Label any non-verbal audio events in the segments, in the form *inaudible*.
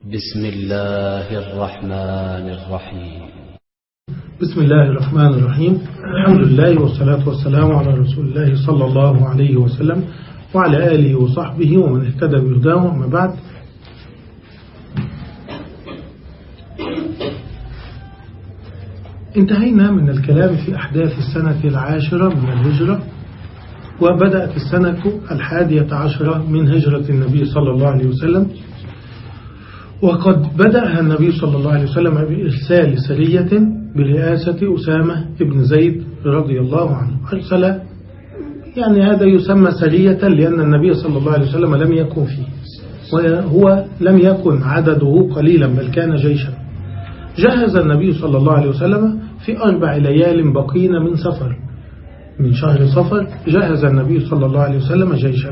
بسم الله الرحمن الرحيم. بسم الله الرحمن الرحيم. الحمد لله والصلاة والسلام على رسول الله صلى الله عليه وسلم وعلى آله وصحبه ومن اهتدى بهداه أما بعد. انتهينا من الكلام في أحداث السنة العاشرة من الهجرة وبدأت السنة الحادية عشرة من هجرة النبي صلى الله عليه وسلم. وقد بدأها النبي صلى الله عليه وسلم بإرسال سرية برئاسة أسامة بن زيد رضي الله عنه. أرسل يعني هذا يسمى سرية لأن النبي صلى الله عليه وسلم لم يكن فيه وهو لم يكن عدده قليلا بل كان جيشا. جهز النبي صلى الله عليه وسلم في أربع ليال بقين من سفر من شهر صفر جهز النبي صلى الله عليه وسلم جيشا.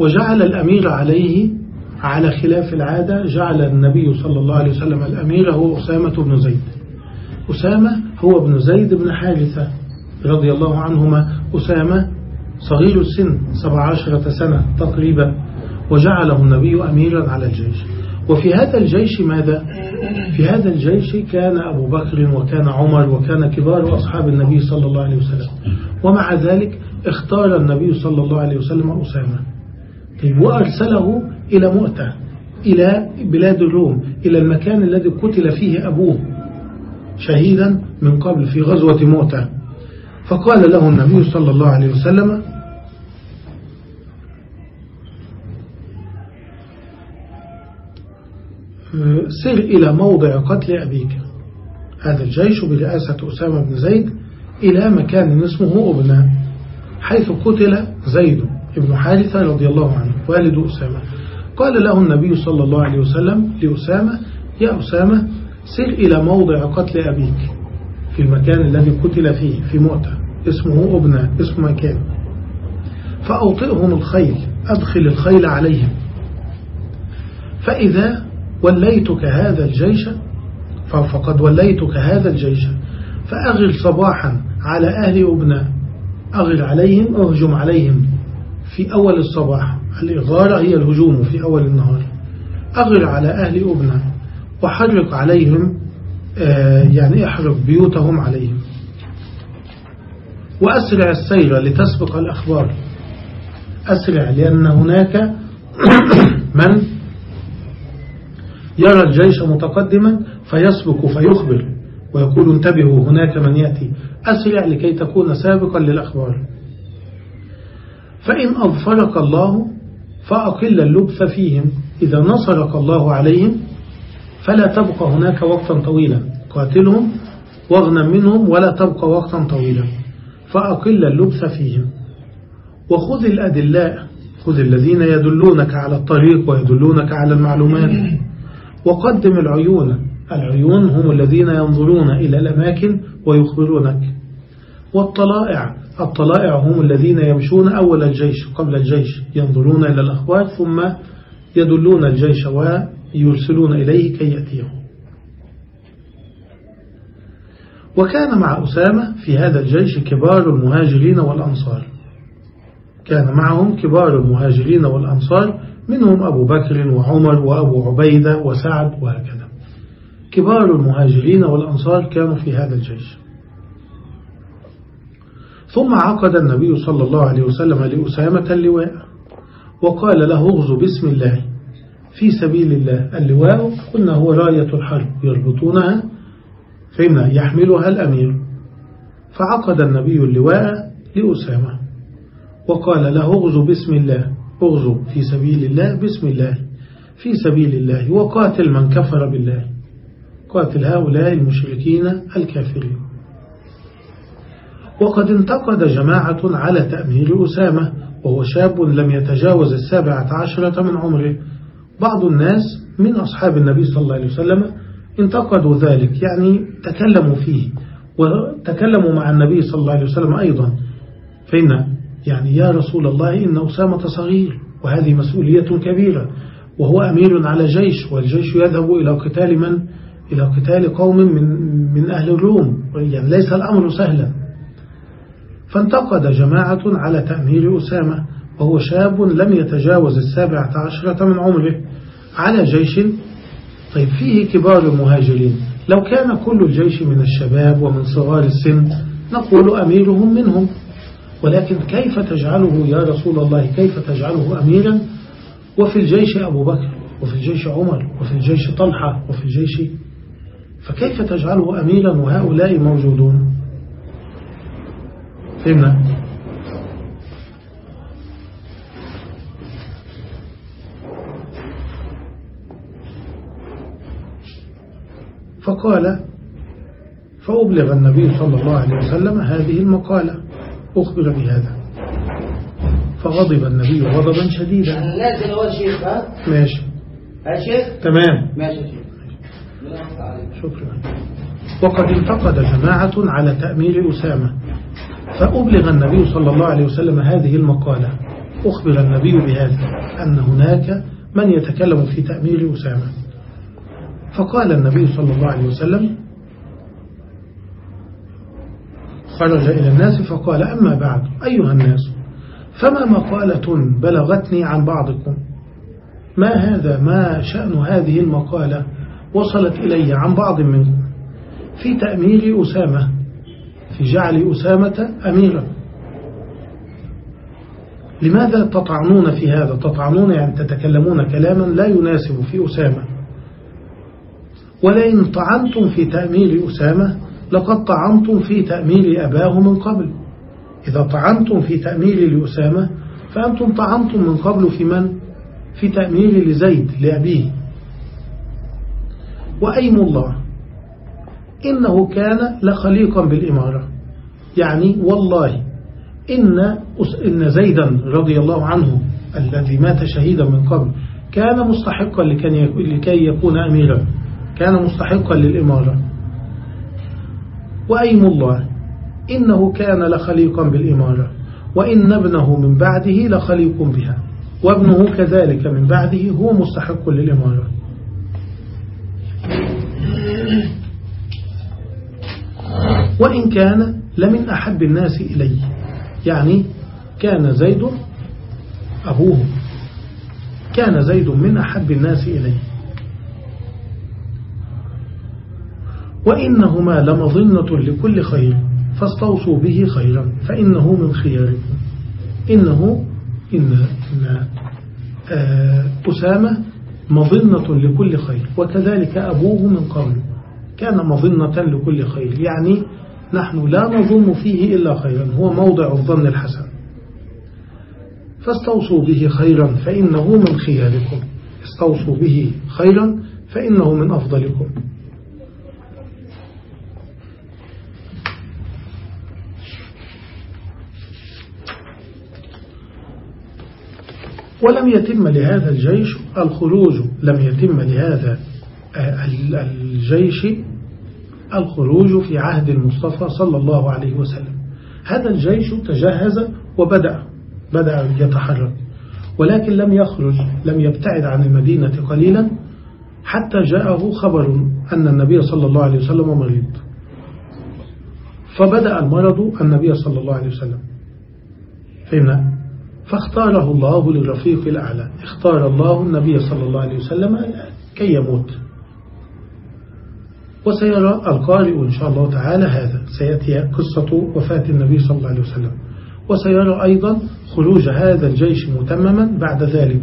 وجعل الأمير عليه على خلاف العادة جعل النبي صلى الله عليه وسلم الأمير هو أسامة بن زيد. أسامة هو ابن زيد بن حارثة رضي الله عنهما. أسامة صغير السن سبع عشرة سنة تقريبا وجعله النبي أميرا على الجيش. وفي هذا الجيش ماذا؟ في هذا الجيش كان أبو بكر وكان عمر وكان كبار أصحاب النبي صلى الله عليه وسلم. ومع ذلك اختار النبي صلى الله عليه وسلم أسامة. طيب وأرسله إلى مؤتة إلى بلاد الروم إلى المكان الذي قتل فيه أبوه شهيدا من قبل في غزوة مؤتة. فقال له النبي صلى الله عليه وسلم سر إلى موضع قتل أبيك. هذا الجيش برئاسة أسامة بن زيد إلى مكان اسمه أبنى حيث قتل زيد بن حارثة رضي الله عنه والد أسامة. قال له النبي صلى الله عليه وسلم لأسامة يا أسامة سر إلى موضع قتل أبيك في المكان الذي قتل فيه في مؤتة اسمه أبنى اسم مكان فأوطئهم الخيل أدخل الخيل عليهم. فإذا وليتك هذا الجيش فقد وليتك هذا الجيش فأغر صباحا على أهل أبنى أغر عليهم أهجم عليهم في أول الصباح. الإغارة هي الهجوم في أول النهار. أغر على أهل أبنى وحرق عليهم يعني أحرق بيوتهم عليهم. وأسرع السير لتسبق الأخبار. أسرع لأن هناك *coughs* من يرى الجيش متقدما فيسبق فيخبر ويقول انتبهوا هناك من يأتي. أسرع لكي تكون سابقا للأخبار. فإن أظفرك الله فأقل اللبث فيهم. إذا نصرك الله عليهم فلا تبقى هناك وقتا طويلا. قاتلهم واغنم منهم ولا تبقى وقتا طويلا. فأقل اللبث فيهم. وخذ الأدلاء. خذ الذين يدلونك على الطريق ويدلونك على المعلومات. وقدم العيون. العيون هم الذين ينظرون إلى الأماكن ويخبرونك. والطلائع. الطلائع هم الذين يمشون أول الجيش قبل الجيش ينظرون إلى الأخبار ثم يدلون الجيش ويرسلون إليه كي يأتيه وكان مع أسامة في هذا الجيش كبار المهاجرين والأنصار. كان معهم كبار المهاجرين والأنصار منهم أبو بكر وعمر وأبو عبيدة وسعد وهكذا. كبار المهاجرين والأنصار كانوا في هذا الجيش. ثم عقد النبي صلى الله عليه وسلم لأسامة اللواء وقال له اغزو بسم الله في سبيل الله اللواء قلنا هو راية الحرب يربطونها فإن يحملها الأمير. فعقد النبي اللواء لأسامة وقال له اغزو بسم الله اغزو في سبيل الله بسم الله في سبيل الله وقاتل من كفر بالله قاتل هؤلاء المشركين الكافرين. وقد انتقد جماعة على تأمير أسامة وهو شاب لم يتجاوز السابعة عشرة من عمره. بعض الناس من أصحاب النبي صلى الله عليه وسلم انتقدوا ذلك يعني تكلموا فيه وتكلموا مع النبي صلى الله عليه وسلم أيضا. فإن يعني يا رسول الله إن أسامة صغير وهذه مسؤولية كبيرة وهو أمير على جيش والجيش يذهب إلى قتال من؟ إلى قتال قوم من من أهل الروم. يعني ليس الأمر سهلا. فانتقد جماعة على تأمير أسامة وهو شاب لم يتجاوز السابعة عشرة من عمره على جيش. طيب فيه كبار المهاجرين. لو كان كل الجيش من الشباب ومن صغار السن نقول أميرهم منهم. ولكن كيف تجعله يا رسول الله؟ كيف تجعله أميرا؟ وفي الجيش أبو بكر وفي الجيش عمر وفي الجيش طلحة وفي الجيش فكيف تجعله أميرا؟ وهؤلاء موجودون. فهمنا فقال فأبلغ النبي صلى الله عليه وسلم هذه المقالة. أخبر بهذا. فغضب النبي غضبا شديدا. نازل هو الشيخ ها؟ ماشي. ها شيخ؟ تمام. ماشي شيخ. شكرا. وقد انتقد جماعة على تأمير أسامة. فأبلغ النبي صلى الله عليه وسلم هذه المقالة. أخبر النبي بهذا أن هناك من يتكلم في تأمير أسامة. فقال النبي صلى الله عليه وسلم خرج إلى الناس فقال أما بعد أيها الناس فما مقالة بلغتني عن بعضكم؟ ما هذا؟ ما شأن هذه المقالة وصلت إلي عن بعض منكم؟ في تأمير أسامة في جعل أسامة أميرا لماذا تطعنون في هذا؟ تطعنون يعني تتكلمون كلاما لا يناسب في أسامة. ولئن طعنتم في تأمير أسامة لقد طعنتم في تأمير أباه من قبل. إذا طعنتم في تأمير لأسامة فأنتم طعنتم من قبل في من؟ في تأمير لزيد لأبيه. وأيم الله؟ إنه كان لخليقا بالإمارة. يعني والله إن, إن زيدا رضي الله عنه الذي مات شهيدا من قبل كان مستحقا لكي يكون أميرا. كان مستحقا للإمارة. وأيم الله إنه كان لخليقا بالإمارة. وإن ابنه من بعده لخليق بها. وابنه كذلك من بعده هو مستحق للإمارة. وإن كان لمن أحب الناس إليه يعني كان زيد أبوه. كان زيد من أحب الناس إليه وإنهما لمظنة لكل خير فاستوصوا به خيرا فإنه من خياركم. إنه إن, إن آه، أسامة مظنة لكل خير وكذلك أبوه من قبل. كان مظنة لكل خير. يعني نحن لا نظن فيه إلا خيرا هو موضع الظن الحسن. فاستوصوا به خيرا فإنه من خياركم استوصوا به خيرا فإنه من أفضلكم. ولم يتم لهذا الجيش الخروج لم يتم لهذا الجيش الخروج في عهد المصطفى صلى الله عليه وسلم. هذا الجيش تجهز وبدأ بدأ يتحرك ولكن لم يخرج لم يبتعد عن المدينة قليلا حتى جاءه خبر أن النبي صلى الله عليه وسلم مريض. فبدأ المرض النبي صلى الله عليه وسلم. فهمنا فاختاره الله للرفيق الأعلى اختار الله النبي صلى الله عليه وسلم كي يموت. وسيرى القارئ إن شاء الله تعالى هذا. سيأتي قصة وفاة النبي صلى الله عليه وسلم. وسيرى أيضا خروج هذا الجيش متمما بعد ذلك.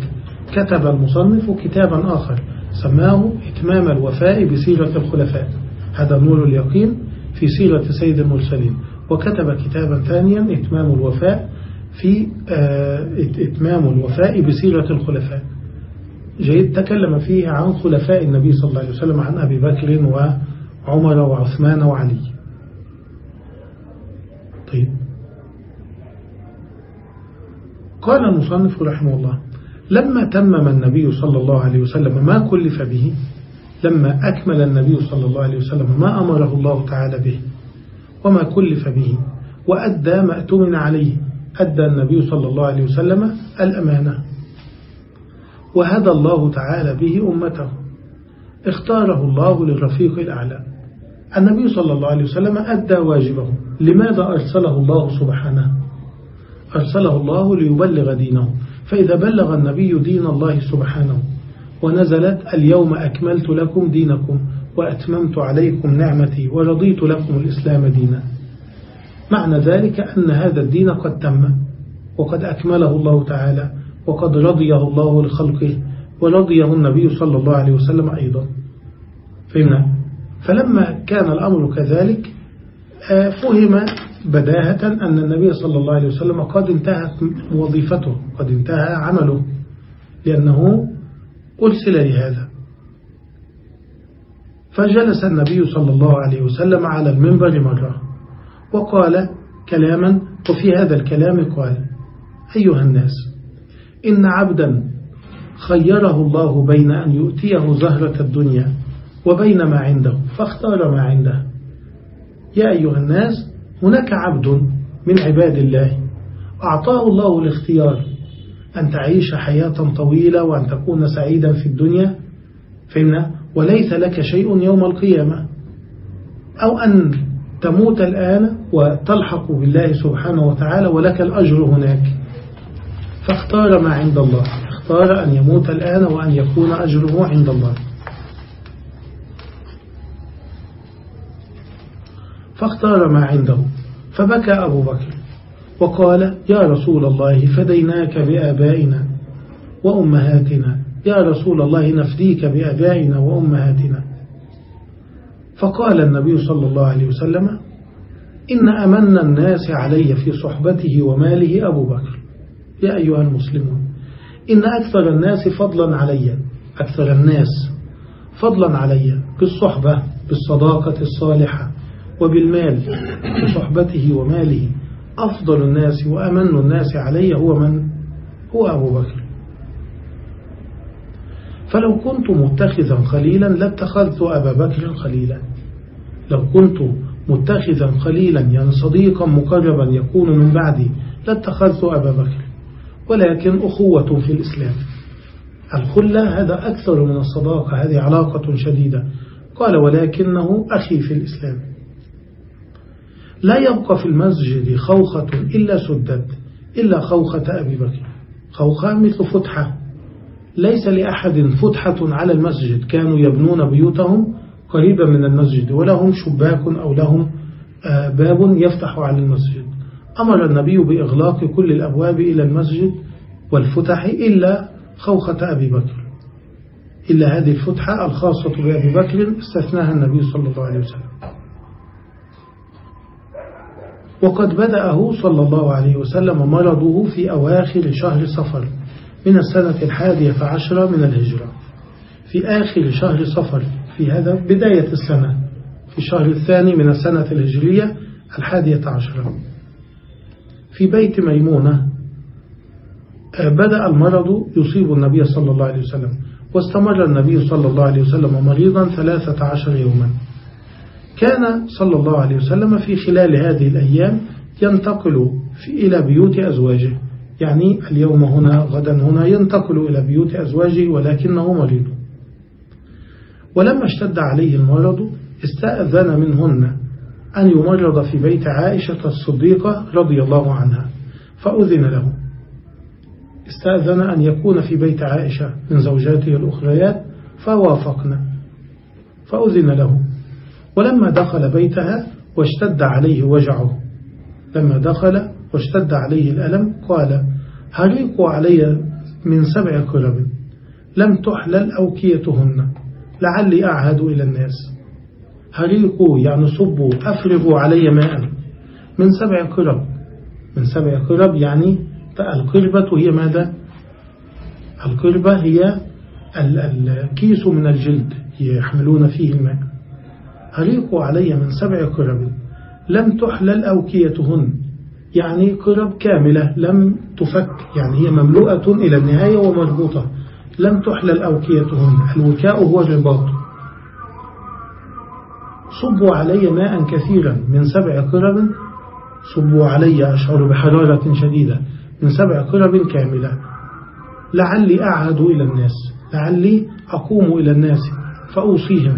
كتب المصنف كتابا آخر سماه إتمام الوفاء بسيرة الخلفاء. هذا نور اليقين في سيرة سيد المرسلين. وكتب كتابا ثانيا إتمام الوفاء في آه، إتمام الوفاء بسيرة الخلفاء. جيد تكلم فيه عن خلفاء النبي صلى الله عليه وسلم عن أبي بكر وعمر وعثمان وعلي. طيب. قال المصنف رحمه الله لما تمم النبي صلى الله عليه وسلم ما كلف به لما أكمل النبي صلى الله عليه وسلم ما أمره الله تعالى به وما كلف به وأدى ما أتمن عليه أدى النبي صلى الله عليه وسلم الأمانة. وهدى الله تعالى به أمته. اختاره الله للرفيق الأعلى. النبي صلى الله عليه وسلم أدى واجبه. لماذا أرسله الله سبحانه؟ أرسله الله ليبلغ دينه. فإذا بلغ النبي دين الله سبحانه ونزلت اليوم أكملت لكم دينكم وأتممت عليكم نعمتي ورضيت لكم الإسلام دينا. معنى ذلك أن هذا الدين قد تم وقد أكمله الله تعالى وقد رضيه الله لخلقه ورضيه النبي صلى الله عليه وسلم أيضا. فهمنا؟ فلما كان الأمر كذلك آه، فهم بداهة أن النبي صلى الله عليه وسلم قد انتهت وظيفته قد انتهى عمله لأنه أرسل لهذا. فجلس النبي صلى الله عليه وسلم على المنبر مرة وقال كلاما وفي هذا الكلام قال أيها الناس إن عبدا خيره الله بين أن يؤتيه زهرة الدنيا وبين ما عنده فاختار ما عنده. يا أيها الناس هناك عبد من عباد الله أعطاه الله الاختيار أن تعيش حياة طويلة وأن تكون سعيدا في الدنيا فإن وليس لك شيء يوم القيامة. أو أن تموت الآن وتلحق بالله سبحانه وتعالى ولك الأجر هناك. فاختار ما عند الله. اختار أن يموت الآن وأن يكون أجره عند الله. فاختار ما عنده. فبكى أبو بكر. وقال يا رسول الله فديناك بآبائنا وأمهاتنا. يا رسول الله نفديك بآبائنا وأمهاتنا. فقال النبي صلى الله عليه وسلم إن أمن الناس علي في صحبته وماله أبو بكر. يا أيها المسلمون. إن أكثر الناس فضلا علي. أكثر الناس فضلا علي بالصحبة بالصداقة الصالحة وبالمال بصحبته وماله. أفضل الناس وأمن الناس علي هو من؟ هو أبو بكر. فلو كنت متخذا خليلا لاتخذت أبا بكر خليلا. لو كنت متخذا خليلا يعني صديقا مقربا يكون من بعدي لاتخذت أبا بكر. ولكن أخوة في الإسلام. الخلة هذا أكثر من الصداقة هذه علاقة شديدة. قال ولكنه أخي في الإسلام. لا يبقى في المسجد خوخة إلا سدت إلا خوخة أبي بكر. خوخة مثل فتحة. ليس لأحد فتحة على المسجد. كانوا يبنون بيوتهم قريبا من المسجد ولهم شباك أو لهم آه، باب يفتح على المسجد. أمر النبي بإغلاق كل الأبواب إلى المسجد والفتح إلا خوخة أبي بكر. إلا هذه الفتحة الخاصة بأبي بكر استثناها النبي صلى الله عليه وسلم. وقد بدأه صلى الله عليه وسلم مرضه في أواخر شهر صفر من السنة الحادية عشرة من الهجرة. في آخر شهر صفر في هذا بداية السنة في الشهر الثاني من السنة الهجرية الحادية عشرة في بيت ميمونة آه، بدأ المرض يصيب النبي صلى الله عليه وسلم واستمر النبي صلى الله عليه وسلم مريضا ثلاثة عشر يوما. كان صلى الله عليه وسلم في خلال هذه الأيام ينتقل إلى بيوت أزواجه. يعني اليوم هنا غدا هنا ينتقل إلى بيوت أزواجه ولكنه مريض. ولما اشتد عليه المرض استأذن منهن أن يمرض في بيت عائشة الصديقة رضي الله عنها فأذن له. استأذن أن يكون في بيت عائشة من زوجاته الأخريات فوافقنا. فأذن له. ولما دخل بيتها واشتد عليه وجعه. لما دخل واشتد عليه الألم قال هريقوا علي من سبع كرب؟ لم تحلل أوكيتهن. لعلي أعهد إلى الناس. هريقوا يعني صبوا أفرغوا علي ماء. من سبع كرب من سبع كرب يعني القربة هي ماذا؟ القربة هي الكيس من الجلد يحملون فيه الماء. هريقوا علي من سبع كرب لم تحلل أوكيتهن. يعني قرب كاملة لم تفك. يعني هي مملوءة إلى النهاية ومربوطة. لم تحلل أوكيتهن. الوكاء هو الرباط. صبوا علي ماء كثيرا من سبع قرب صبوا علي أشعر بحرارة شديدة من سبع قرب كاملة. لعلي أعهد إلى الناس لعلي أقوم إلى الناس فأوصيهم.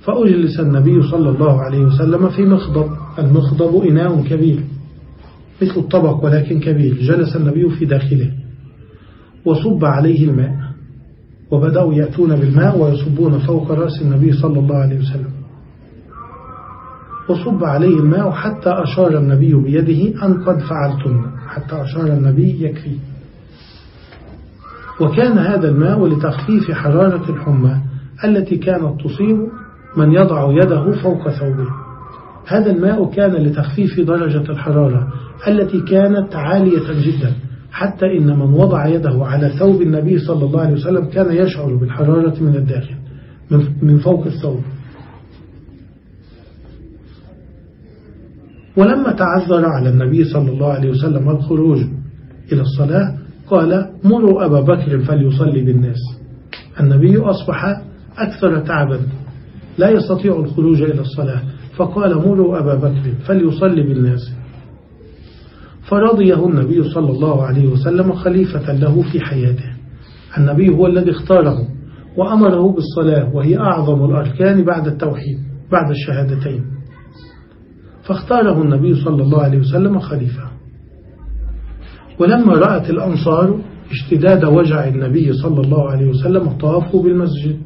فأجلس النبي صلى الله عليه وسلم في مخضب المخضب إناء كبير مثل الطبق ولكن كبير. جلس النبي في داخله وصب عليه الماء. وبدأوا يأتون بالماء ويصبون فوق رأس النبي صلى الله عليه وسلم. وصب عليه الماء حتى أشار النبي بيده أن قد فعلتن حتى أشار النبي يكفي. وكان هذا الماء لتخفيف حرارة الحمى التي كانت تصيب من يضع يده فوق ثوبه. هذا الماء كان لتخفيف درجة الحرارة التي كانت عالية جدا. حتى إن من وضع يده على ثوب النبي صلى الله عليه وسلم كان يشعر بالحرارة من الداخل من فوق الثوب. ولما تعذر على النبي صلى الله عليه وسلم الخروج إلى الصلاة قال مروا أبا بكر فليصلي بالناس؟ النبي أصبح أكثر تعبا لا يستطيع الخروج إلى الصلاة فقال مروا أبا بكر فليصلي بالناس؟ فرضيه النبي صلى الله عليه وسلم خليفة له في حياته. النبي هو الذي اختاره وأمره بالصلاة وهي أعظم الأركان بعد التوحيد بعد الشهادتين. فاختاره النبي صلى الله عليه وسلم خليفة. ولما رأت الأنصار اشتداد وجع النبي صلى الله عليه وسلم طافوا بالمسجد.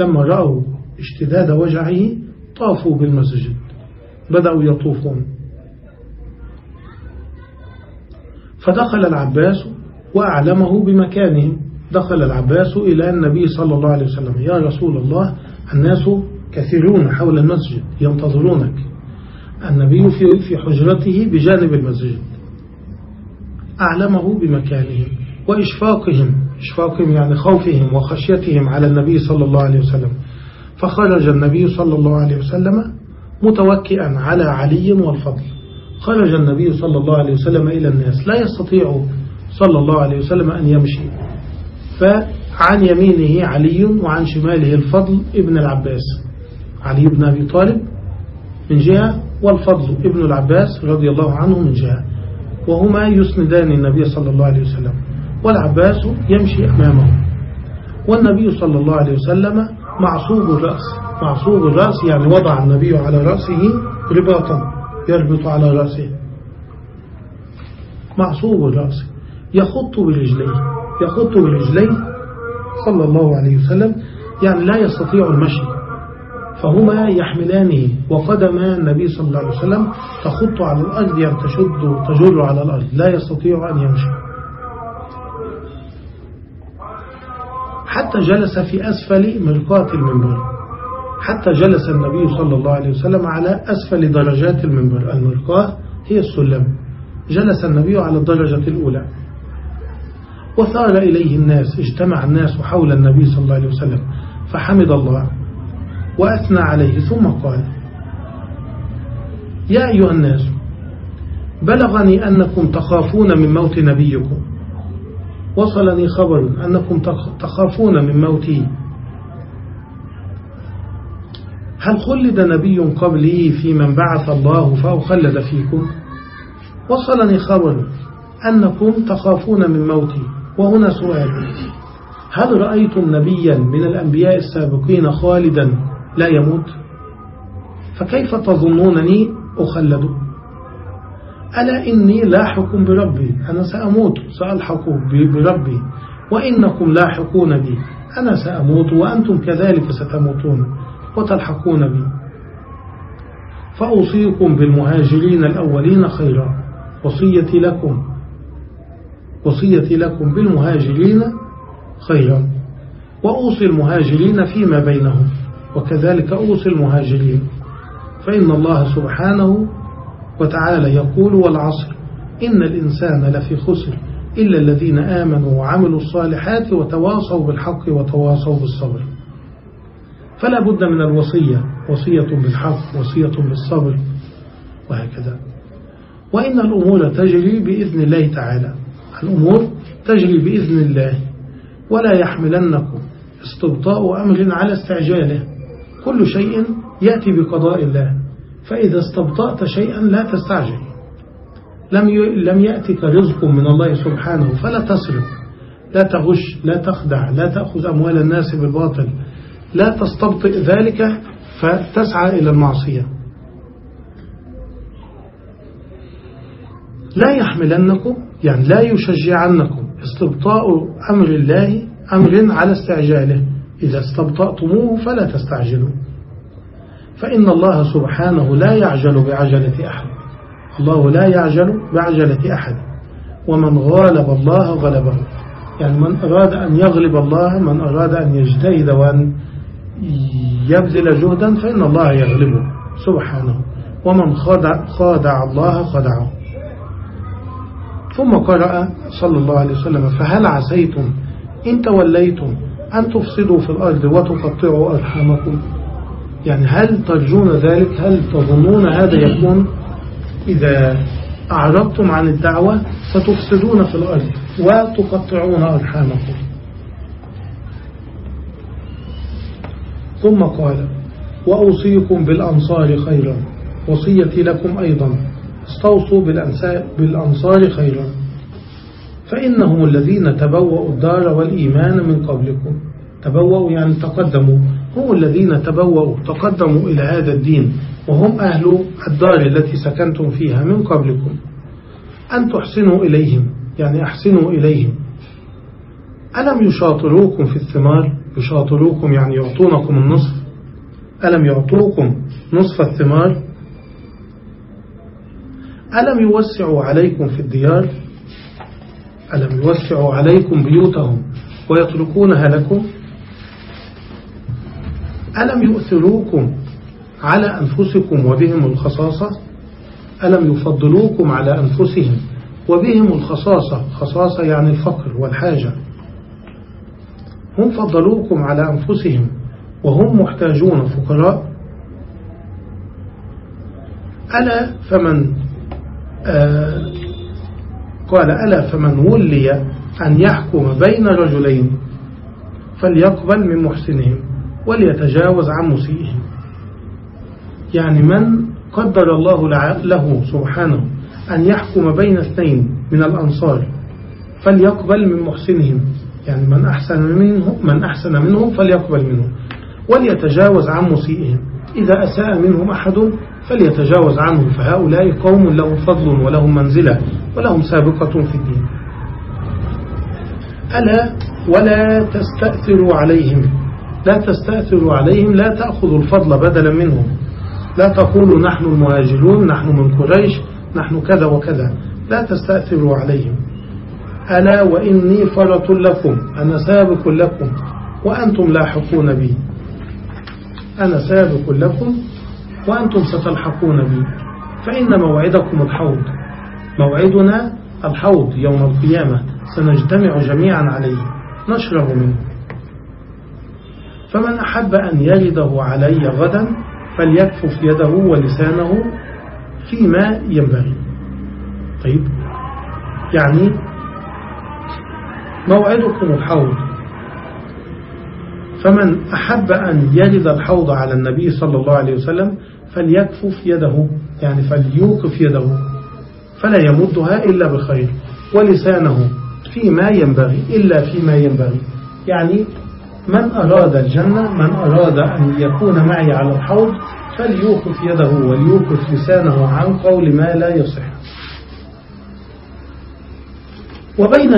لما رأوا اشتداد وجعه طافوا بالمسجد. بدأوا يطوفون. فدخل العباس وأعلمه بمكانهم دخل العباس إلى النبي صلى الله عليه وسلم. يا رسول الله الناس كثيرون حول المسجد ينتظرونك. النبي في حجرته بجانب المسجد. أعلمه بمكانهم وإشفاقهم إشفاقهم يعني خوفهم وخشيتهم على النبي صلى الله عليه وسلم. فخرج النبي صلى الله عليه وسلم متوكئا على علي والفضل. خرج النبي صلى الله عليه وسلم إلى الناس. لا يستطيع صلى الله عليه وسلم أن يمشي. فعن يمينه علي وعن شماله الفضل ابن العباس. علي بن أبي طالب من جهة والفضل ابن العباس رضي الله عنه من جهة. وهما يسندان النبي صلى الله عليه وسلم. والعباس يمشي أمامه. والنبي صلى الله عليه وسلم معصوب الرأس. معصوب الرأس يعني وضع النبي على رأسه رباطا. يربط على رأسه. معصوب الرأس يخط برجليه. يخط برجليه صلى الله عليه وسلم. يعني لا يستطيع المشي. فهما يحملانه وقدما النبي صلى الله عليه وسلم تخط على الأرض يعني تشد تجر على الأرض. لا يستطيع أن يمشي. حتى جلس في أسفل مرقات المنبر. حتى جلس النبي صلى الله عليه وسلم على أسفل درجات المنبر. المرقاة هي السلم. جلس النبي على الدرجة الأولى. وثار إليه الناس اجتمع الناس حول النبي صلى الله عليه وسلم فحمد الله وأثنى عليه. ثم قال يا أيها الناس بلغني أنكم تخافون من موت نبيكم. وصلني خبر أنكم تخافون من موتي هل خلد نبي قبلي في من بعث الله فأخلد فيكم؟ وصلني خبر أنكم تخافون من موتي وهنا سؤال. هل رأيتم نبيا من الأنبياء السابقين خالدا لا يموت؟ فكيف تظنونني أخلد؟ ألا إني لاحق بربي أنا سأموت سألحق بربي وإنكم لاحقون بي أنا سأموت وأنتم كذلك ستموتون. وتلحقون بي. فأوصيكم بالمهاجرين الأولين خيرا. وصيتي لكم وصيتي لكم بالمهاجرين خيرا. وأوصي المهاجرين فيما بينهم وكذلك أوصي المهاجرين. فإن الله سبحانه وتعالى يقول والعصر إن الإنسان لفي خسر إلا الذين آمنوا وعملوا الصالحات وتواصوا بالحق وتواصوا بالصبر. فلا بد من الوصية وصية بالحق وصية بالصبر وهكذا. وإن الأمور تجري بإذن الله تعالى. الأمور تجري بإذن الله. ولا يحملنكم استبطاء أمر على استعجاله. كل شيء يأتي بقضاء الله. فإذا استبطأت شيئا لا تستعجل. لم لم يأتك رزق من الله سبحانه فلا تسرق لا تغش لا تخدع لا تأخذ أموال الناس بالباطل. لا تستبطئ ذلك فتسعى إلى المعصية. لا يحملنكم يعني لا يشجعنكم استبطاء أمر الله أمر على استعجاله. إذا استبطأتموه فلا تستعجلوا. فإن الله سبحانه لا يعجل بعجلة أحد. الله لا يعجل بعجلة أحد. ومن غالب الله غلبه. يعني من أراد أن يغلب الله من أراد أن يجتهد وأن يبذل جهدا فإن الله يغلبه. سبحانه. ومن خادع, خادع الله خدعه ثم قرأ صلى الله عليه وسلم فهل عسيتم إن توليتم أن تفسدوا في الأرض وتقطعوا أرحامكم؟ يعني هل ترجون ذلك؟ هل تظنون هذا يكون؟ إذا أعرضتم عن الدعوة ستفسدون في الأرض وتقطعون أرحامكم. ثم قال وأوصيكم بالأنصار خيرا وصيتي لكم أيضا استوصوا بالأنصار خيرا. فإنهم الذين تبوأوا الدار والإيمان من قبلكم. تبوأوا يعني تقدموا. هم الذين تبوأوا تقدموا إلى هذا الدين وهم أهل الدار التي سكنتم فيها من قبلكم. أن تحسنوا إليهم يعني أحسنوا إليهم. ألم يشاطروكم في الثمار؟ يشاطروكم يعني يعطونكم النصف. ألم يعطوكم نصف الثمار؟ ألم يوسعوا عليكم في الديار؟ ألم يوسعوا عليكم بيوتهم ويتركونها لكم؟ ألم يؤثروكم على أنفسكم وبهم الخصاصة؟ ألم يفضلوكم على أنفسهم وبهم الخصاصة؟ خصاصة يعني الفقر والحاجة. هم فضلوكم على أنفسهم وهم محتاجون فقراء. ألا فمن آه قال ألا فمن ولي أن يحكم بين رجلين فليقبل من محسنهم وليتجاوز عن مسيئهم. يعني من قدر الله له سبحانه أن يحكم بين اثنين من الأنصار فليقبل من محسنهم. يعني من أحسن منهم, من أحسن منهم فليقبل منهم وليتجاوز عن مسيئهم. إذا أساء منهم أحد فليتجاوز عنه فهؤلاء قوم لهم فضل ولهم منزلة ولهم سابقة في الدين. ألا ولا تستأثروا عليهم لا تستأثروا عليهم لا تأخذوا الفضل بدلا منهم. لا تقولوا نحن المهاجرون نحن من قريش نحن كذا وكذا. لا تستأثروا عليهم. ألا وإني فرط لكم أنا سابق لكم وأنتم لاحقون بي. أنا سابق لكم وأنتم ستلحقون بي. فإن موعدكم الحوض. موعدنا الحوض يوم القيامة. سنجتمع جميعا عليه. نشرب منه. فمن أحب أن يجده علي غدا فليكفف يده ولسانه فيما ينبغي. طيب يعني موعدكم الحوض. فمن أحب أن يجد الحوض على النبي صلى الله عليه وسلم فليكفف يده يعني فليوقف يده فلا يمدها إلا بخير ولسانه فيما ينبغي إلا فيما ينبغي. يعني من أراد الجنة من أراد أن يكون معي على الحوض فليوقف يده وليوقف لسانه عن قول ما لا يصح. وبين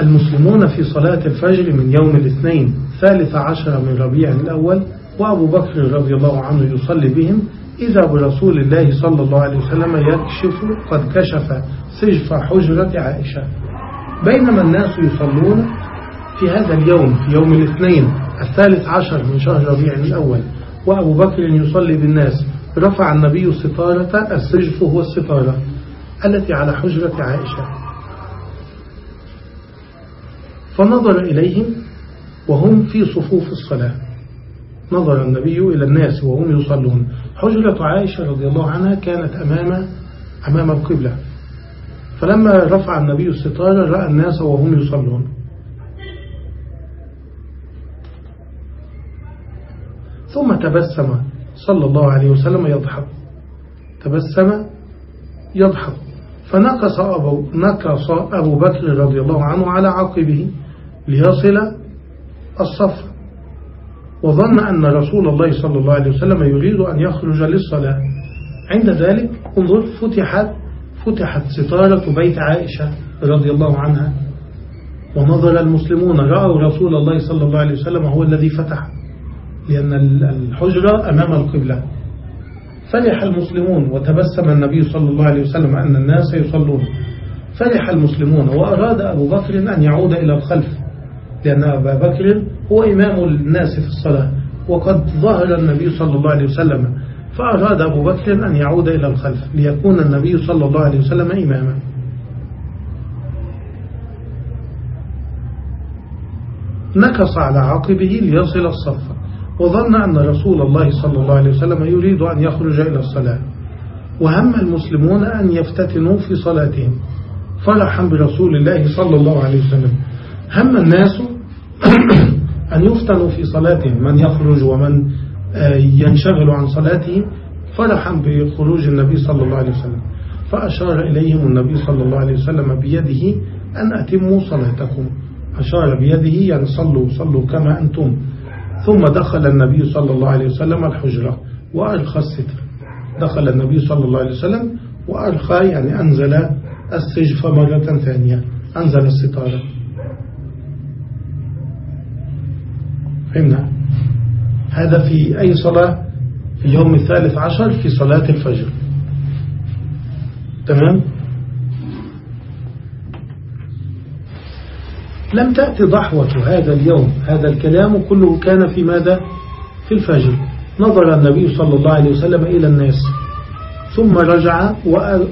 المسلمون في صلاة الفجر من يوم الاثنين ثالث عشر من ربيع الأول وأبو بكر رضي الله عنه يصلي بهم إذا برسول الله صلى الله عليه وسلم يكشف قد كشف سجف حجرة عائشة. بينما الناس يصلون في هذا اليوم في يوم الاثنين الثالث عشر من شهر ربيع الأول وأبو بكر يصلي بالناس رفع النبي الستارة السجف هو الستارة التي على حجرة عائشة. فنظر إليهم وهم في صفوف الصلاة. نظر النبي إلى الناس وهم يصلون. حجرة عائشة رضي الله عنها كانت أمام أمام القبلة. فلما رفع النبي الستارة رأى الناس وهم يصلون. ثم تبسم صلى الله عليه وسلم يضحك. تبسم يضحك. فنقص أبو, نقص أبو بكر رضي الله عنه على عقبه. ليصل الصف. وظن أن رسول الله صلى الله عليه وسلم يريد أن يخرج للصلاة. عند ذلك انظر فتحت فتحت ستارة بيت عائشة رضي الله عنها. ونظر المسلمون رأوا رسول الله صلى الله عليه وسلم هو الذي فتح لأن الحجرة أمام القبلة. فرح المسلمون وتبسم النبي صلى الله عليه وسلم أن الناس يصلون. فرح المسلمون وأراد أبو بكر أن يعود إلى الخلف. لأن أبا بكر هو إمام الناس في الصلاة وقد ظهر النبي صلى الله عليه وسلم فأراد أبو بكر أن يعود إلى الخلف ليكون النبي صلى الله عليه وسلم إماما. نكص على عقبه ليصل الصف وظن أن رسول الله صلى الله عليه وسلم يريد أن يخرج إلى الصلاة. وهم المسلمون أن يفتتنوا في صلاتهم فرحا برسول الله صلى الله عليه وسلم. هم الناس *clears throat* أن يفتنوا في صلاتهم. من يخرج ومن آه، ينشغل عن صلاته فرحا بخروج النبي صلى الله عليه وسلم. فأشار إليهم النبي صلى الله عليه وسلم بيده أن أتموا صلاتكم. أشار بيده يعني صلوا صلوا كما أنتم. ثم دخل النبي صلى الله عليه وسلم الحجرة وأرخى الستر. دخل النبي صلى الله عليه وسلم وأرخى يعني أنزل السجف مرة ثانية. أنزل الستارة. فهمنا؟ هذا في أي صلاة؟ في اليوم الثالث عشر في صلاة الفجر. تمام؟ لم تأتي ضحوة هذا اليوم هذا الكلام كله كان في ماذا؟ في الفجر. نظر النبي صلى الله عليه وسلم إلى الناس ثم رجع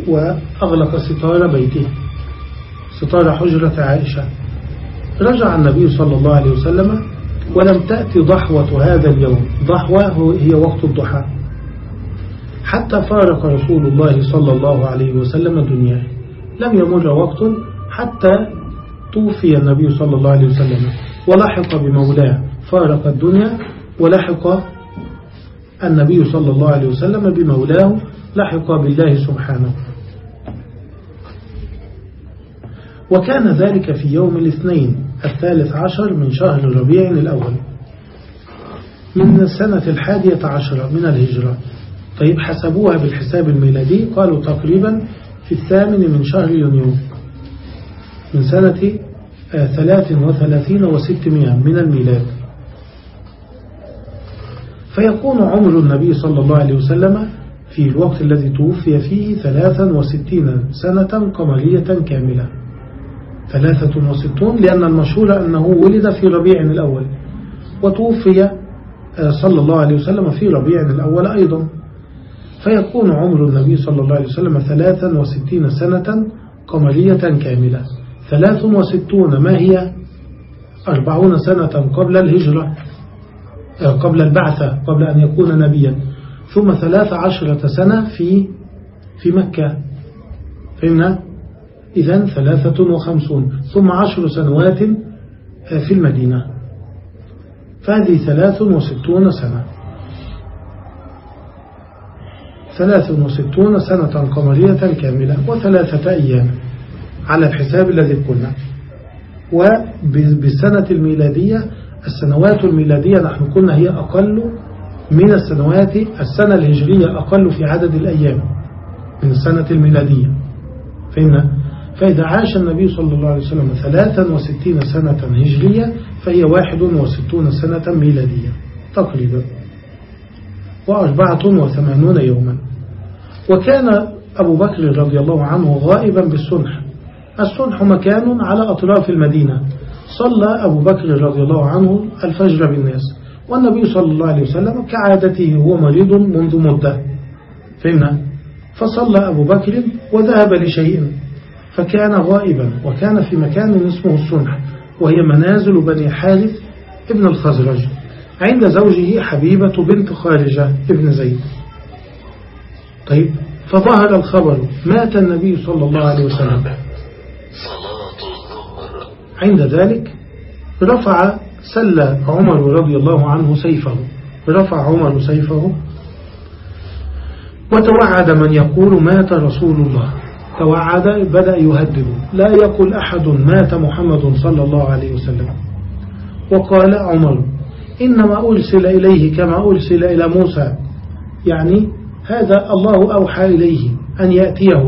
وأغلق ستار بيته ستار حجرة عائشة. رجع النبي صلى الله عليه وسلم ولم تأتي ضحوة هذا اليوم. ضحوة هي وقت الضحى. حتى فارق رسول الله صلى الله عليه وسلم دنياه. لم يمر وقت حتى توفي النبي صلى الله عليه وسلم. ولحق بمولاه. فارق الدنيا ولحق النبي صلى الله عليه وسلم بمولاه. لحق بالله سبحانه. وكان ذلك في يوم الاثنين الثالث عشر من شهر ربيع الأول من السنة الحادية عشرة من الهجرة. طيب حسبوها بالحساب الميلادي. قالوا تقريبا في الثامن من شهر يونيو من سنة آه، ثلاث وثلاثين وستمائة من الميلاد. فيكون عمر النبي صلى الله عليه وسلم في الوقت الذي توفي فيه ثلاثا وستين سنة قمرية كاملة. ثلاثة وستون لأن المشهور أنه ولد في ربيع الأول وتوفي آه، صلى الله عليه وسلم في ربيع الأول أيضا. فيكون عمر النبي صلى الله عليه وسلم ثلاثا وستين سنة قمرية كاملة. ثلاث وستون ما هي؟ أربعون سنة قبل الهجرة آه، قبل البعثة قبل أن يكون نبيا. ثم ثلاث عشرة سنة في في مكة. فهمنا؟ إذن ثلاثة وخمسون ثم عشر سنوات آه، في المدينة. فهذه ثلاث وستون سنة. ثلاث وستون سنة قمرية كاملة وثلاثة أيام على الحساب الذي قلنا. وبالسنة الميلادية السنوات الميلادية نحن قلنا هي أقل من السنوات السنة الهجرية أقل في عدد الأيام من السنة الميلادية. فإن فإذا عاش النبي صلى الله عليه وسلم 63 سنة هجرية فهي 61 سنة ميلادية تقريبا. وأربعة وثمانون يوما. وكان أبو بكر رضي الله عنه غائبا بالصنح الصنح مكان على أطراف المدينة. صلى أبو بكر رضي الله عنه الفجر بالناس. والنبي صلى الله عليه وسلم كعادته هو مريض منذ مدة. فهمنا؟ فصلى أبو بكر وذهب لشيء. فكان غائبا وكان في مكان اسمه الصنح وهي منازل بني حارث ابن الخزرج عند زوجه حبيبة بنت خارجة ابن زيد. طيب فظهر الخبر مات النبي صلى الله عليه وسلم. عند ذلك رفع سل عمر رضي الله عنه سيفه. رفع عمر سيفه. وتوعد من يقول مات رسول الله. توعد بدأ يهدد لا يقول أحد مات محمد صلى الله عليه وسلم. وقال عمر إنما أرسل إليه كما أرسل إلى موسى. يعني هذا الله أوحى إليه أن يأتيه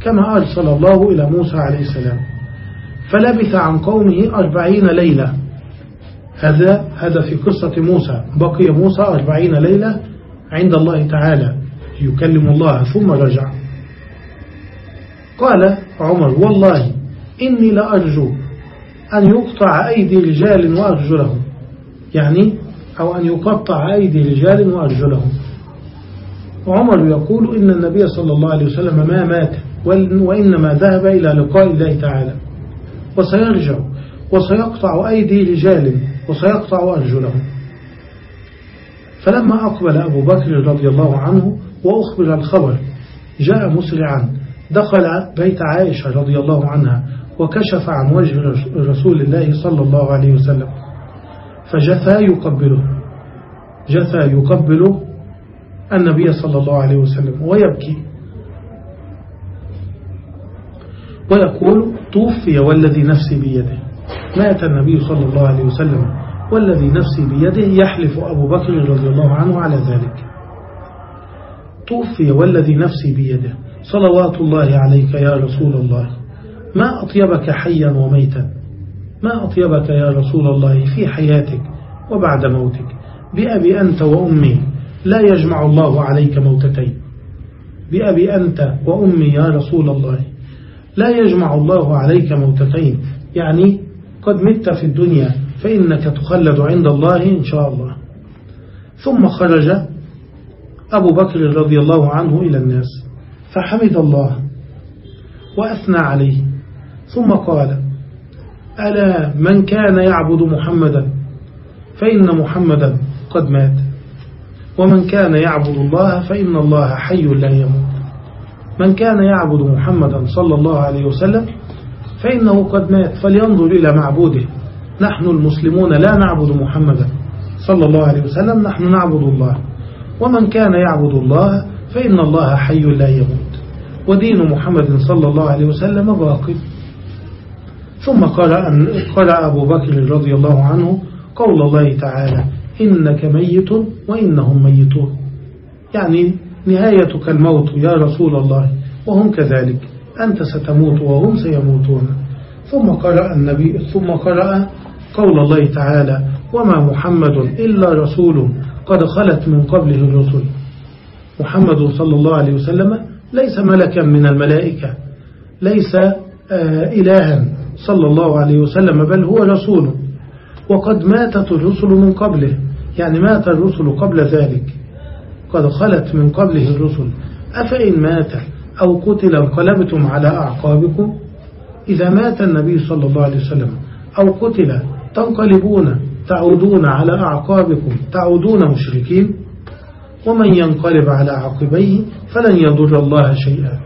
كما أرسل الله إلى موسى عليه السلام. فلبث عن قومه أربعين ليلة. هذا هذا في قصة موسى. بقي موسى أربعين ليلة عند الله تعالى. يكلم الله ثم رجع. قال عمر والله إني لأرجو أن يقطع أيدي رجال وأرجلهم. يعني أو أن يقطع أيدي رجال وأرجلهم. وعمر يقول إن النبي صلى الله عليه وسلم ما مات وإنما ذهب إلى لقاء الله تعالى. وسيرجع وسيقطع أيدي رجال وسيقطع أرجلهم. فلما أقبل أبو بكر رضي الله عنه وأخبر الخبر جاء مسرعا. دخل بيت عائشة رضي الله عنها وكشف عن وجه رسول الله صلى الله عليه وسلم. فجثى يقبله. جثى يقبل النبي صلى الله عليه وسلم ويبكي. ويقول توفي والذي نفسي بيده. مات النبي صلى الله عليه وسلم والذي نفسي بيده يحلف أبو بكر رضي الله عنه على ذلك. توفي والذي نفسي بيده. صلوات الله عليك يا رسول الله. ما أطيبك حيا وميتا؟ ما أطيبك يا رسول الله في حياتك وبعد موتك؟ بأبي أنت وأمي لا يجمع الله عليك موتتين. بأبي أنت وأمي يا رسول الله لا يجمع الله عليك موتتين. يعني قد مت في الدنيا فإنك تخلد عند الله إن شاء الله. ثم خرج أبو بكر رضي الله عنه إلى الناس. فحمد الله وأثنى عليه. ثم قال ألا من كان يعبد محمدا فإن محمدا قد مات. ومن كان يعبد الله فإن الله حي لا يموت. من كان يعبد محمدا صلى الله عليه وسلم فإنه قد مات. فلينظر إلى معبوده. نحن المسلمون لا نعبد محمدا صلى الله عليه وسلم. نحن نعبد الله. ومن كان يعبد الله فإن الله حي لا يموت. ودين محمد صلى الله عليه وسلم باقي. ثم قرأ, قرأ أبو بكر رضي الله عنه قول الله تعالى إنك ميت وإنهم ميتون. يعني نهايتك الموت يا رسول الله وهم كذلك. أنت ستموت وهم سيموتون. ثم قرأ النبي ثم قرأ قول الله تعالى وما محمد إلا رسول قد خلت من قبله الرسل. محمد صلى الله عليه وسلم ليس ملكا من الملائكة ليس آه، إلها صلى الله عليه وسلم بل هو رسول. وقد ماتت الرسل من قبله يعني مات الرسل قبل ذلك. قد خلت من قبله الرسل. أفإن مات أو قتل انقلبتم على أعقابكم؟ إذا مات النبي صلى الله عليه وسلم أو قتل تنقلبون تعودون على أعقابكم تعودون مشركين؟ ومن ينقلب على عقبيه فلن يضر الله شيئا.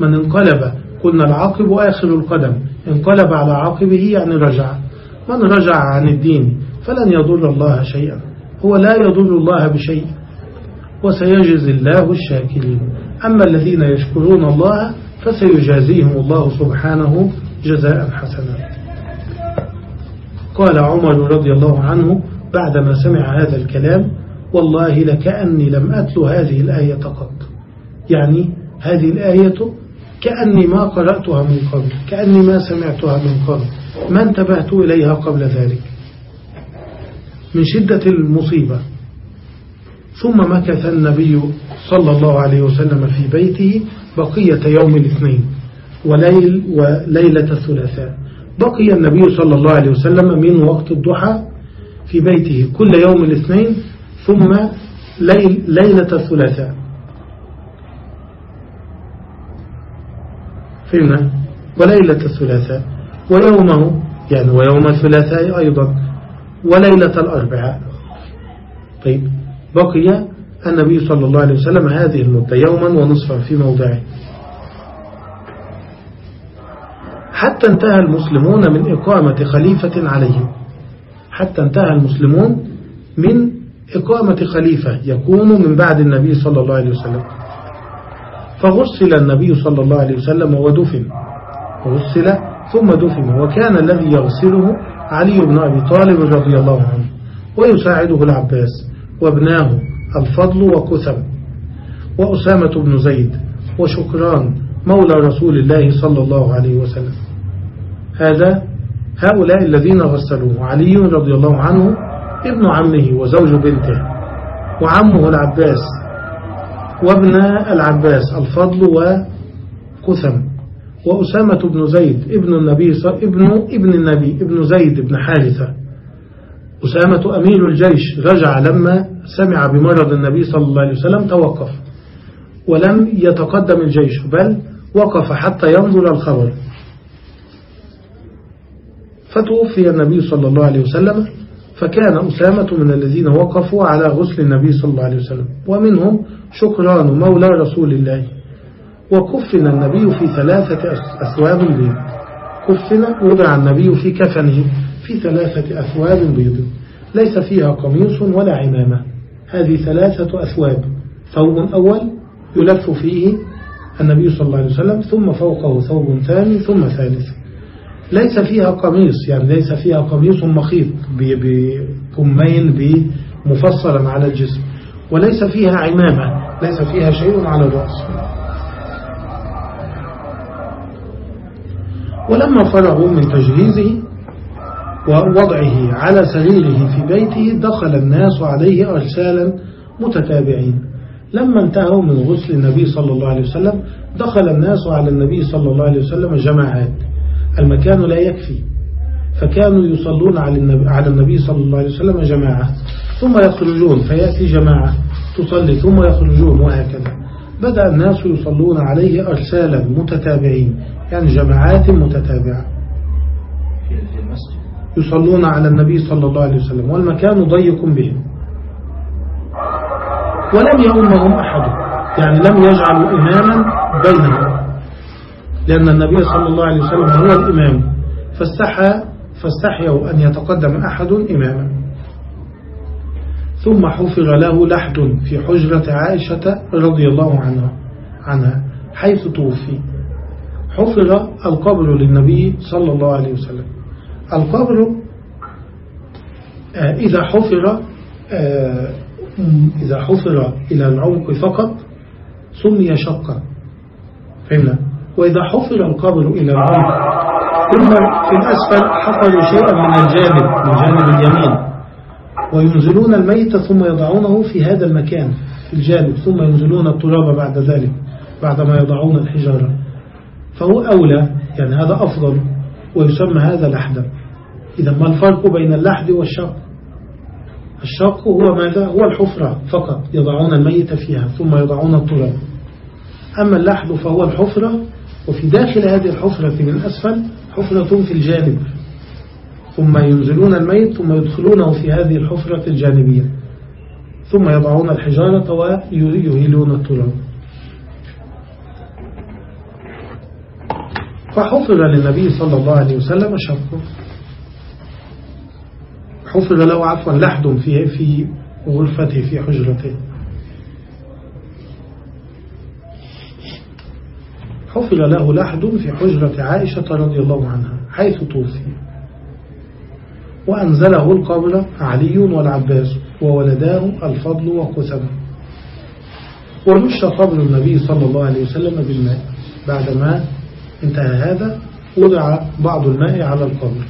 من انقلب قلنا العاقب آخر القدم. انقلب على عاقبه يعني رجع. من رجع عن الدين فلن يضر الله شيئا. هو لا يضر الله بشيء. وسيجزي الله الشاكرين. أما الذين يشكرون الله فسيجازيهم الله سبحانه جزاء حسنا. قال عمر رضي الله عنه بعدما سمع هذا الكلام والله لكأني لم أتل هذه الآية قط يعني هذه الآية كأني ما قرأتها من قبل كأني ما سمعتها من قبل. ما انتبهت إليها قبل ذلك؟ من شدة المصيبة. ثم مكث النبي صلى الله عليه وسلم في بيته بقية يوم الاثنين وليل وليلة الثلاثاء. بقي النبي صلى الله عليه وسلم من وقت الضحى في بيته كل يوم الاثنين ثم ليل ليلة الثلاثاء. فهمنا؟ وليلة الثلاثاء. ويومه يعني ويوم الثلاثاء أيضا. وليلة الأربعاء. طيب بقي النبي صلى الله عليه وسلم هذه المدة يوما ونصفا في موضعه. حتى انتهى المسلمون من إقامة خليفة عليهم. حتى انتهى المسلمون من إقامة خليفة يكون من بعد النبي صلى الله عليه وسلم. فغسل النبي صلى الله عليه وسلم ودفن غسل ثم دفن. وكان الذي يغسله علي بن أبي طالب رضي الله عنه ويساعده العباس وابناه الفضل وكثم وأسامة بن زيد وشكران مولى رسول الله صلى الله عليه وسلم. هذا هؤلاء الذين غسلوه. علي رضي الله عنه ابن عمه وزوج بنته وعمه العباس وابن العباس الفضل وقثم وأسامة بن زيد ابن النبي ابن ابن النبي ابن زيد بن حارثة. أسامة أمير الجيش رجع لما سمع بمرض النبي صلى الله عليه وسلم توقف ولم يتقدم الجيش بل وقف حتى ينظر الخبر. فتوفي النبي صلى الله عليه وسلم فكان أسامة من الذين وقفوا على غسل النبي صلى الله عليه وسلم. ومنهم شكران مولى رسول الله. وكفن النبي في ثلاثة أثواب بيض. كفن وضع النبي في كفنه في ثلاثة أثواب بيض. ليس فيها قميص ولا عمامة. هذه ثلاثة أثواب. ثوب أول يلف فيه النبي صلى الله عليه وسلم ثم فوقه ثوب ثاني ثم ثالث. ليس فيها قميص يعني ليس فيها قميص مخيط بكمين مفصلا على الجسم. وليس فيها عمامة ليس فيها شيء على الرأس. ولما فرغوا من تجهيزه ووضعه على سريره في بيته دخل الناس عليه أرسالا متتابعين. لما انتهوا من غسل النبي صلى الله عليه وسلم دخل الناس على النبي صلى الله عليه وسلم جماعات. المكان لا يكفي. فكانوا يصلون على النبي, على النبي صلى الله عليه وسلم جماعة. ثم يخرجون فيأتي جماعة تصلي ثم يخرجون وهكذا. بدأ الناس يصلون عليه أرسالا متتابعين يعني جماعات متتابعة. يصلون على النبي صلى الله عليه وسلم والمكان ضيق بهم. ولم يؤمهم أحد يعني لم يجعلوا إماما بينهم. لأن النبي صلى الله عليه وسلم هو الإمام. فاستحى فاستحيوا أن يتقدم أحد إماما. ثم حفر له لحد في حجرة عائشة رضي الله عنها عنها حيث توفي. حفر القبر للنبي صلى الله عليه وسلم. القبر آه، إذا حفر آه، إذا حفر إلى العمق فقط سمي شقا. فهمنا؟ وإذا حفر القبر إلى العمق ثم في الأسفل حفروا شيئا من الجانب من جانب اليمين. وينزلون الميت ثم يضعونه في هذا المكان في الجانب ثم ينزلون التراب بعد ذلك بعدما يضعون الحجارة. فهو أولى يعني هذا أفضل ويسمى هذا لحدا إذا ما الفرق بين اللحد والشق؟ الشق هو ماذا؟ هو الحفرة فقط يضعون الميت فيها ثم يضعون التراب. أما اللحد فهو الحفرة وفي داخل هذه الحفرة من أسفل حفرة في الجانب ثم ينزلون الميت ثم يدخلونه في هذه الحفرة الجانبية ثم يضعون الحجارة ويهيلون التراب. فحفر للنبي صلى الله عليه وسلم شقه حفر له عفوا لحد في في غرفته في حجرته. حفر له لحد في حجرة عائشة رضي الله عنها حيث توفي. وأنزله القبر علي والعباس وولداه الفضل وقسم ورش قبر النبي صلى الله عليه وسلم بالماء. بعدما انتهى هذا وضع بعض الماء على القبر.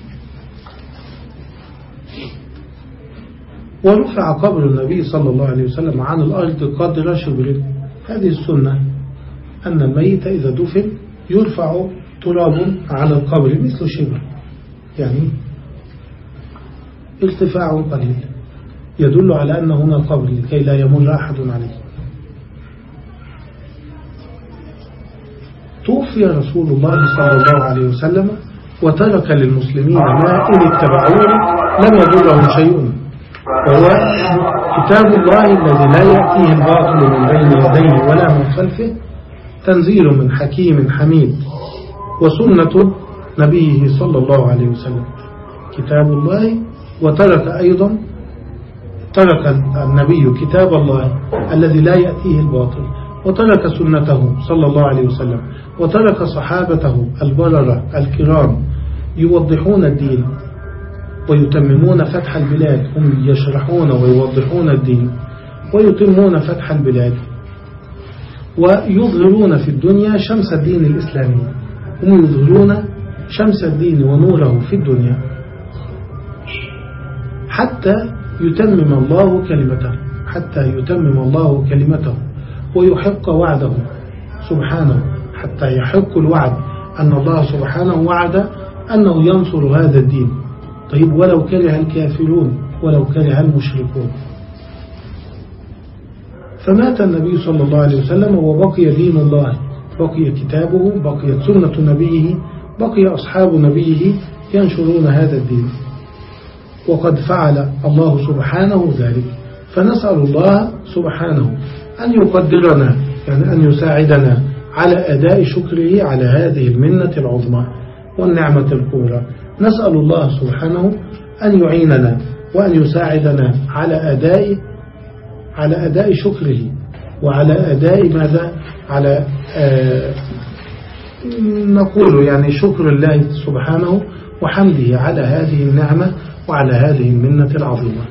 ورفع قبر النبي صلى الله عليه وسلم عن الأرض قدر شبر هذه السنة. أن الميت إذا دفن يرفع تراب على القبر مثل شبر. يعني ارتفاع قليل. يدل على أن هنا القبر لكي لا يمر أحد عليه. توفي رسول الله صلى الله عليه وسلم وترك للمسلمين ما إن اتبعوه لم يضرهم شيء. وهو كتاب الله الذي لا يأتيه الباطل من بين يديه ولا من خلفه تنزيل من حكيم حميد وسنة نبيه صلى الله عليه وسلم. كتاب الله وترك أيضا ترك النبي كتاب الله الذي لا يأتيه الباطل وترك سنته صلى الله عليه وسلم وترك صحابته البررة الكرام يوضحون الدين ويتممون فتح البلاد هم يشرحون ويوضحون الدين ويتمون فتح البلاد. ويظهرون في الدنيا شمس الدين الإسلامي. هم يظهرون شمس الدين ونوره في الدنيا. حتى يتمم الله كلمته. حتى يتمم الله كلمته. ويحق وعده سبحانه. حتى يحق الوعد أن الله سبحانه وعد أنه ينصر هذا الدين. طيب ولو كره الكافرون ولو كره المشركون. فمات النبي صلى الله عليه وسلم وبقي دين الله. بقي كتابه بقيت سنة نبيه بقي أصحاب نبيه ينشرون هذا الدين. وقد فعل الله سبحانه ذلك. فنسأل الله سبحانه أن يقدرنا يعني أن يساعدنا على أداء شكره على هذه المنة العظمى والنعمة الكبرى. نسأل الله سبحانه أن يعيننا وأن يساعدنا على أداء على أداء شكره وعلى أداء ماذا؟ على آه نقول يعني شكر الله سبحانه وحمده على هذه النعمة وعلى هذه المنة العظيمة.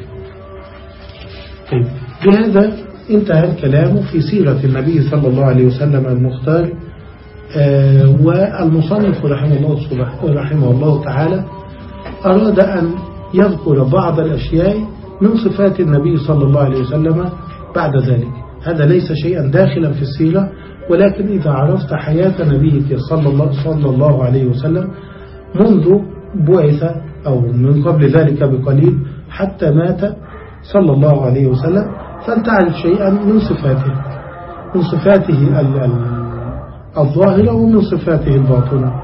طيب بهذا انتهى الكلام في سيرة النبي صلى الله عليه وسلم المختار آه والمصنف رحمه الله, رحمه الله تعالى أراد أن يذكر بعض الأشياء من صفات النبي صلى الله عليه وسلم بعد ذلك. هذا ليس شيئا داخلا في السيرة ولكن إذا عرفت حياة نبيك صلى الله, صلى الله عليه وسلم منذ بعث أو من قبل ذلك بقليل حتى مات صلى الله عليه وسلم فلتعرف شيئا من صفاته من صفاته الظاهرة ومن صفاته الباطنة.